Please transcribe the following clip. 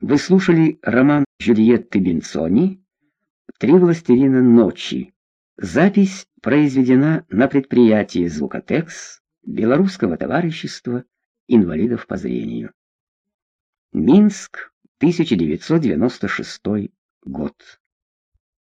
Вы слушали роман Джульетты Бенцони «Три властелина ночи». Запись произведена на предприятии «Звукотекс» Белорусского товарищества инвалидов по зрению. Минск, 1996 год.